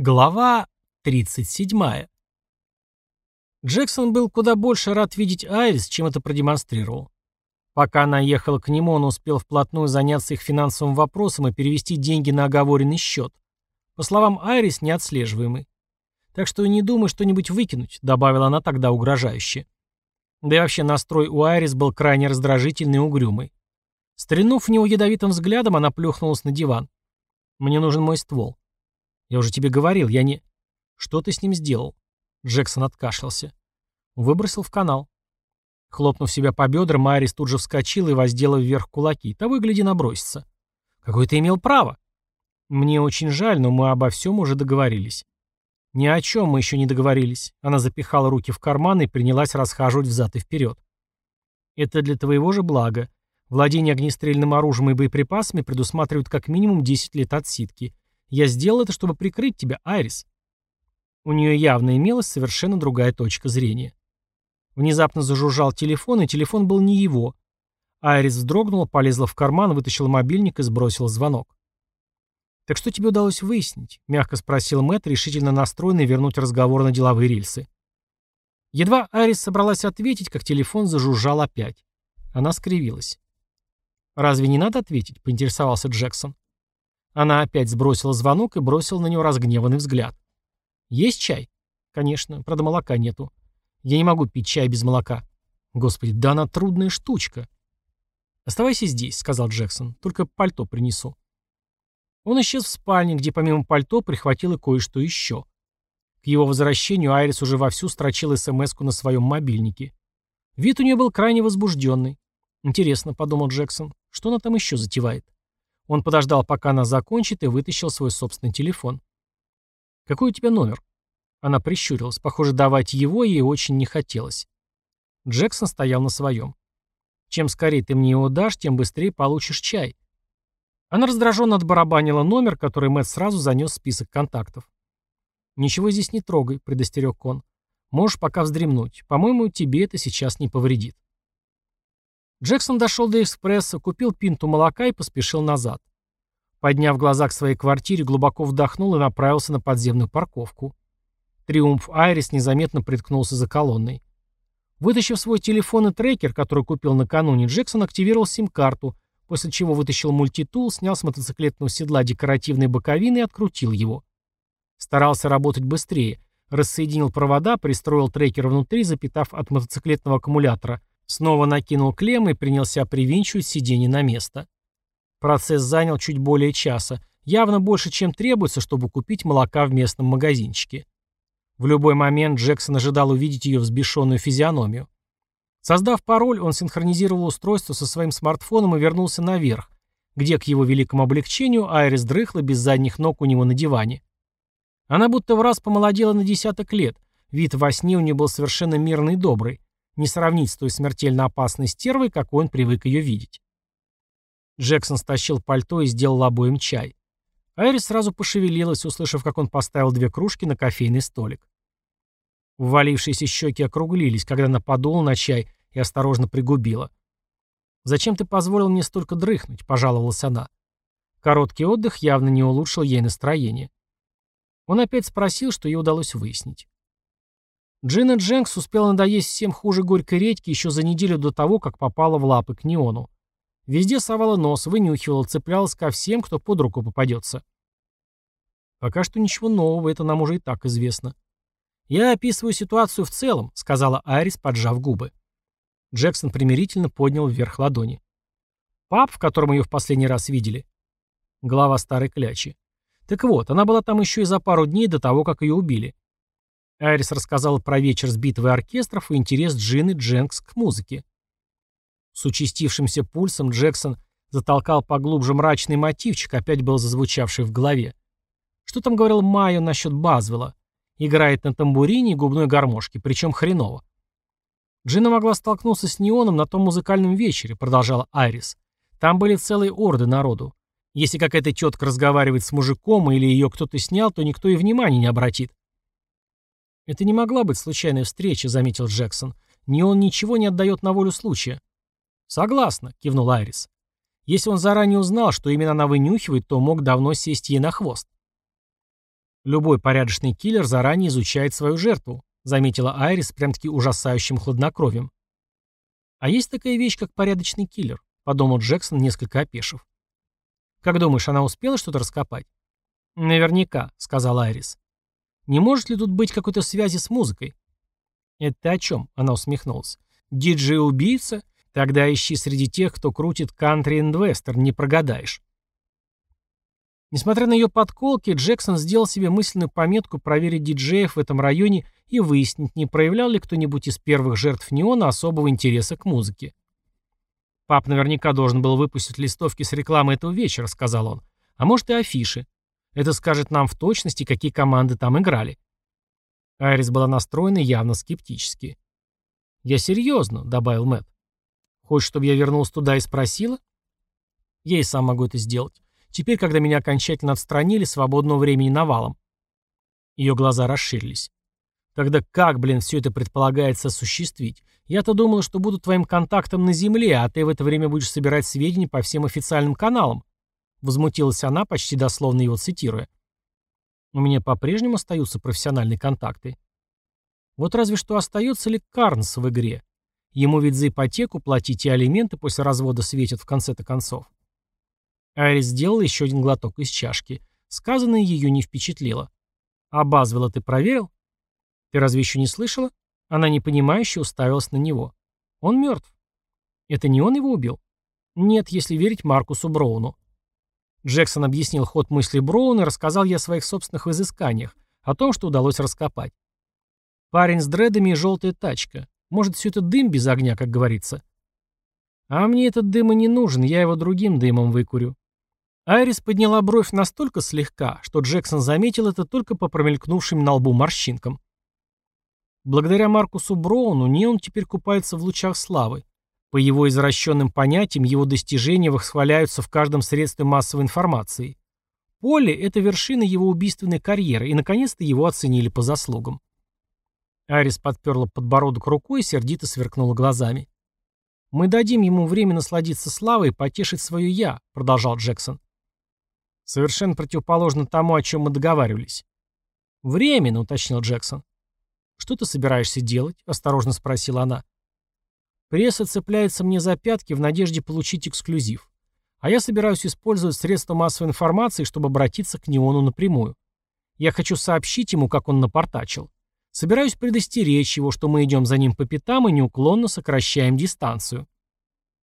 Глава 37. Джексон был куда больше рад видеть Айрис, чем это продемонстрировал. Пока она ехала к нему, он успел вплотную заняться их финансовым вопросом и перевести деньги на оговоренный счет. По словам Айрис, неотслеживаемый. «Так что не думай что-нибудь выкинуть», — добавила она тогда угрожающе. Да и вообще настрой у Айрис был крайне раздражительный и угрюмый. Стрельнув в него ядовитым взглядом, она плюхнулась на диван. «Мне нужен мой ствол». «Я уже тебе говорил, я не...» «Что ты с ним сделал?» Джексон откашлялся. «Выбросил в канал». Хлопнув себя по бедрам, Айрис тут же вскочила и воздела вверх кулаки. Того и гляди набросится. «Какое ты имел право?» «Мне очень жаль, но мы обо всем уже договорились». «Ни о чем мы еще не договорились». Она запихала руки в карман и принялась расхаживать взад и вперед. «Это для твоего же блага. Владение огнестрельным оружием и боеприпасами предусматривает как минимум 10 лет отсидки. Я сделал это, чтобы прикрыть тебя, Айрис. У нее явно имелась совершенно другая точка зрения. Внезапно зажужжал телефон, и телефон был не его. Айрис вздрогнула, полезла в карман, вытащила мобильник и сбросила звонок. «Так что тебе удалось выяснить?» — мягко спросил Мэтт, решительно настроенный вернуть разговор на деловые рельсы. Едва Айрис собралась ответить, как телефон зажужжал опять. Она скривилась. «Разве не надо ответить?» — поинтересовался Джексон. Она опять сбросила звонок и бросила на него разгневанный взгляд. «Есть чай?» «Конечно. Правда, молока нету. Я не могу пить чай без молока». «Господи, да она трудная штучка». «Оставайся здесь», — сказал Джексон. «Только пальто принесу». Он исчез в спальне, где помимо пальто прихватил и кое-что еще. К его возвращению Айрис уже вовсю строчил смс на своем мобильнике. Вид у нее был крайне возбужденный. «Интересно», — подумал Джексон, — «что она там еще затевает?» Он подождал, пока она закончит, и вытащил свой собственный телефон. «Какой у тебя номер?» Она прищурилась. Похоже, давать его ей очень не хотелось. Джексон стоял на своем. «Чем скорее ты мне его дашь, тем быстрее получишь чай». Она раздраженно отбарабанила номер, который Мэтт сразу занес в список контактов. «Ничего здесь не трогай», — предостерег он. «Можешь пока вздремнуть. По-моему, тебе это сейчас не повредит». Джексон дошел до экспресса, купил пинту молока и поспешил назад. Подняв глаза к своей квартире, глубоко вдохнул и направился на подземную парковку. Триумф Айрис незаметно приткнулся за колонной. Вытащив свой телефон и трекер, который купил накануне, Джексон активировал сим-карту, после чего вытащил мультитул, снял с мотоциклетного седла декоративные боковины и открутил его. Старался работать быстрее, рассоединил провода, пристроил трекер внутри, запитав от мотоциклетного аккумулятора, Снова накинул клеммы и принялся привинчивать сиденье на место. Процесс занял чуть более часа, явно больше, чем требуется, чтобы купить молока в местном магазинчике. В любой момент Джексон ожидал увидеть ее взбешенную физиономию. Создав пароль, он синхронизировал устройство со своим смартфоном и вернулся наверх, где, к его великому облегчению, Айрис дрыхла без задних ног у него на диване. Она будто в раз помолодела на десяток лет, вид во сне у нее был совершенно мирный и добрый, не сравнить с той смертельно опасной стервой, какой он привык ее видеть. Джексон стащил пальто и сделал обоим чай. Айрис сразу пошевелилась, услышав, как он поставил две кружки на кофейный столик. Ввалившиеся щеки округлились, когда она подула на чай и осторожно пригубила. «Зачем ты позволил мне столько дрыхнуть?» – пожаловалась она. Короткий отдых явно не улучшил ей настроение. Он опять спросил, что ей удалось выяснить. Джина Дженкс успела надоесть всем хуже горькой редьки еще за неделю до того, как попала в лапы к неону. Везде совала нос, вынюхивала, цеплялась ко всем, кто под руку попадется. Пока что ничего нового, это нам уже и так известно. «Я описываю ситуацию в целом», — сказала Айрис, поджав губы. Джексон примирительно поднял вверх ладони. «Пап, в котором ее в последний раз видели?» Глава старой клячи. «Так вот, она была там еще и за пару дней до того, как ее убили. Айрис рассказала про вечер с битвой оркестров и интерес Джины Дженкс к музыке. С участившимся пульсом Джексон затолкал поглубже мрачный мотивчик, опять был зазвучавший в голове. Что там говорил Майо насчет Базвелла? Играет на тамбурине и губной гармошке, причем хреново. Джина могла столкнуться с Неоном на том музыкальном вечере, продолжала Айрис. Там были целые орды народу. Если какая-то тетка разговаривает с мужиком или ее кто-то снял, то никто и внимания не обратит. «Это не могла быть случайная встреча», — заметил Джексон. «Не он ничего не отдает на волю случая». «Согласна», — кивнул Айрис. «Если он заранее узнал, что именно она вынюхивает, то мог давно сесть ей на хвост». Любой порядочный киллер заранее изучает свою жертву, заметила Айрис прям-таки ужасающим хладнокровием. А есть такая вещь, как порядочный киллер, подумал Джексон, несколько опешив. Как думаешь, она успела что-то раскопать? Наверняка, сказал Айрис. Не может ли тут быть какой-то связи с музыкой? Это о чем? Она усмехнулась. Диджей-убийца? Тогда ищи среди тех, кто крутит кантри-инвестор, не прогадаешь. Несмотря на ее подколки, Джексон сделал себе мысленную пометку проверить диджеев в этом районе и выяснить, не проявлял ли кто-нибудь из первых жертв неона особого интереса к музыке. «Пап наверняка должен был выпустить листовки с рекламой этого вечера», — сказал он. «А может и афиши. Это скажет нам в точности, какие команды там играли». Айрис была настроена явно скептически. «Я серьезно», — добавил Мэтт. «Хочешь, чтобы я вернулся туда и спросила?» «Я и сам могу это сделать. Теперь, когда меня окончательно отстранили, свободного времени навалом». Ее глаза расширились. «Тогда как, блин, все это предполагается осуществить? Я-то думал, что буду твоим контактом на Земле, а ты в это время будешь собирать сведения по всем официальным каналам». Возмутилась она, почти дословно его цитируя. «У меня по-прежнему остаются профессиональные контакты». Вот разве что остается ли Карнс в игре. Ему ведь за ипотеку платить и алименты после развода светят в конце-то концов. Айрис сделала еще один глоток из чашки. Сказанное ее не впечатлило. «А Базвелла ты проверил?» «Ты разве еще не слышала?» Она непонимающе уставилась на него. «Он мертв». «Это не он его убил?» «Нет, если верить Маркусу Броуну». Джексон объяснил ход мысли Броуна и рассказал я о своих собственных изысканиях, о том, что удалось раскопать. Парень с дредами и желтая тачка. Может, все это дым без огня, как говорится. А мне этот дым и не нужен, я его другим дымом выкурю. Айрис подняла бровь настолько слегка, что Джексон заметил это только по промелькнувшим на лбу морщинкам. Благодаря Маркусу Броуну Неон теперь купается в лучах славы. По его извращенным понятиям, его достижения восхваляются в каждом средстве массовой информации. Поле – это вершина его убийственной карьеры, и, наконец-то, его оценили по заслугам. Арис подперла подбородок рукой и сердито сверкнула глазами. «Мы дадим ему время насладиться славой и потешить свое «я», — продолжал Джексон. «Совершенно противоположно тому, о чем мы договаривались». «Временно», — уточнил Джексон. «Что ты собираешься делать?» — осторожно спросила она. «Пресса цепляется мне за пятки в надежде получить эксклюзив. А я собираюсь использовать средства массовой информации, чтобы обратиться к Неону напрямую. Я хочу сообщить ему, как он напортачил. Собираюсь предостеречь его, что мы идем за ним по пятам и неуклонно сокращаем дистанцию.